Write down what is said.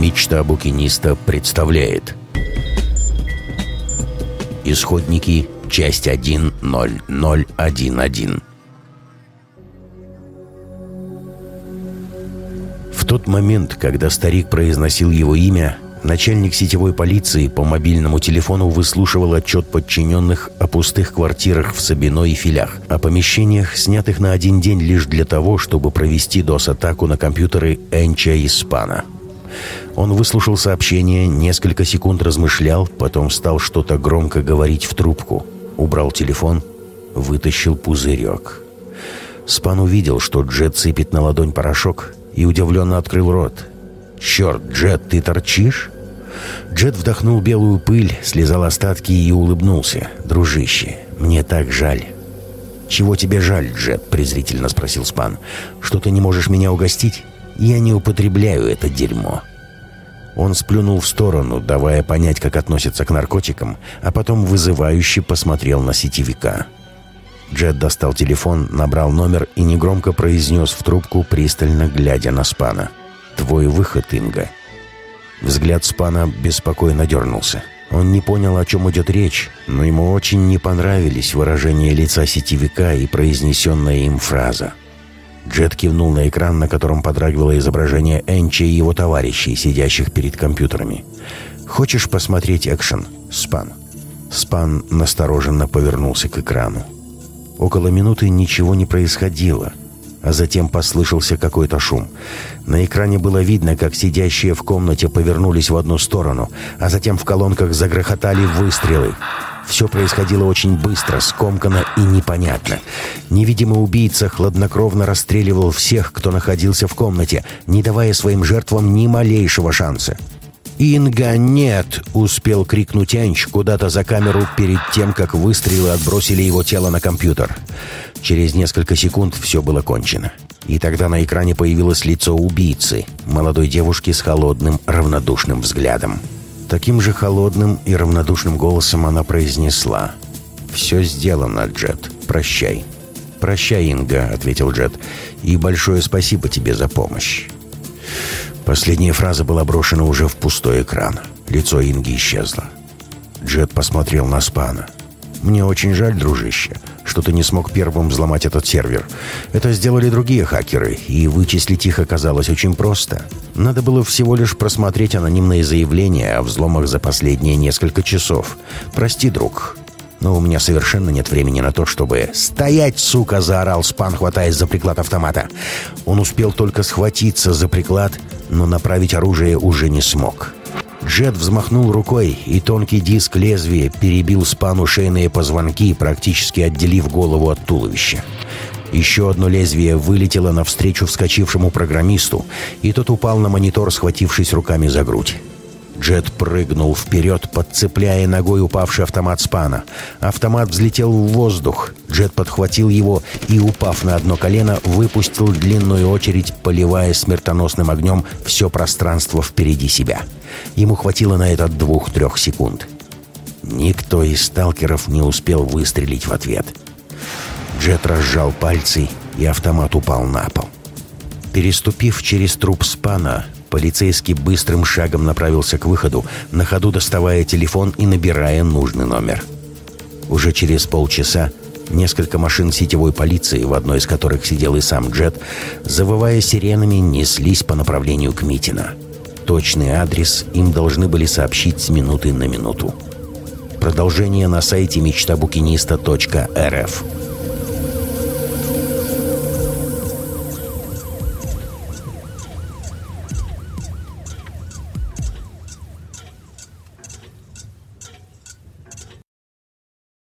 Мечта букиниста представляет Исходники, часть 1.0.0.1.1 В тот момент, когда старик произносил его имя, начальник сетевой полиции по мобильному телефону выслушивал отчет подчиненных о пустых квартирах в Сабино и Филях, о помещениях, снятых на один день лишь для того, чтобы провести DOS-атаку на компьютеры Энча и Спана. Он выслушал сообщение, несколько секунд размышлял, потом стал что-то громко говорить в трубку. Убрал телефон, вытащил пузырек. Спан увидел, что Джет сыпет на ладонь порошок, и удивленно открыл рот. «Черт, Джет, ты торчишь?» Джет вдохнул белую пыль, слезал остатки и улыбнулся. «Дружище, мне так жаль». «Чего тебе жаль, Джет?» — презрительно спросил Спан. «Что ты не можешь меня угостить? Я не употребляю это дерьмо». Он сплюнул в сторону, давая понять, как относится к наркотикам, а потом вызывающе посмотрел на сетевика. Джет достал телефон, набрал номер и негромко произнес в трубку, пристально глядя на Спана. «Твой выход, Инга». Взгляд Спана беспокойно дернулся. Он не понял, о чем идет речь, но ему очень не понравились выражения лица сетевика и произнесенная им фраза. Джет кивнул на экран, на котором подрагивало изображение Энчи и его товарищей, сидящих перед компьютерами. «Хочешь посмотреть экшен, Спан?» Спан настороженно повернулся к экрану. Около минуты ничего не происходило, а затем послышался какой-то шум. На экране было видно, как сидящие в комнате повернулись в одну сторону, а затем в колонках загрохотали выстрелы. Все происходило очень быстро, скомканно и непонятно. Невидимый убийца хладнокровно расстреливал всех, кто находился в комнате, не давая своим жертвам ни малейшего шанса. «Инга, нет!» — успел крикнуть Анч куда-то за камеру перед тем, как выстрелы отбросили его тело на компьютер. Через несколько секунд все было кончено. И тогда на экране появилось лицо убийцы, молодой девушки с холодным, равнодушным взглядом. Таким же холодным и равнодушным голосом она произнесла «Все сделано, Джет. Прощай». «Прощай, Инга», — ответил Джет, — «и большое спасибо тебе за помощь». Последняя фраза была брошена уже в пустой экран. Лицо Инги исчезло. Джет посмотрел на Спана. «Мне очень жаль, дружище, что ты не смог первым взломать этот сервер. Это сделали другие хакеры, и вычислить их оказалось очень просто. Надо было всего лишь просмотреть анонимные заявления о взломах за последние несколько часов. Прости, друг, но у меня совершенно нет времени на то, чтобы... «Стоять, сука!» — заорал Спан, хватаясь за приклад автомата. Он успел только схватиться за приклад, но направить оружие уже не смог. Джет взмахнул рукой, и тонкий диск лезвия перебил Спану шейные позвонки, практически отделив голову от туловища. Еще одно лезвие вылетело навстречу вскочившему программисту, и тот упал на монитор, схватившись руками за грудь. Джет прыгнул вперед, подцепляя ногой упавший автомат Спана. Автомат взлетел в воздух. Джет подхватил его и, упав на одно колено, выпустил длинную очередь, поливая смертоносным огнем все пространство впереди себя. Ему хватило на это двух-трех секунд. Никто из сталкеров не успел выстрелить в ответ. Джет разжал пальцы, и автомат упал на пол. Переступив через труп Спана, Полицейский быстрым шагом направился к выходу, на ходу доставая телефон и набирая нужный номер. Уже через полчаса несколько машин сетевой полиции, в одной из которых сидел и сам Джет, завывая сиренами, неслись по направлению к Митина. Точный адрес им должны были сообщить с минуты на минуту. Продолжение на сайте мечтабукиниста.рф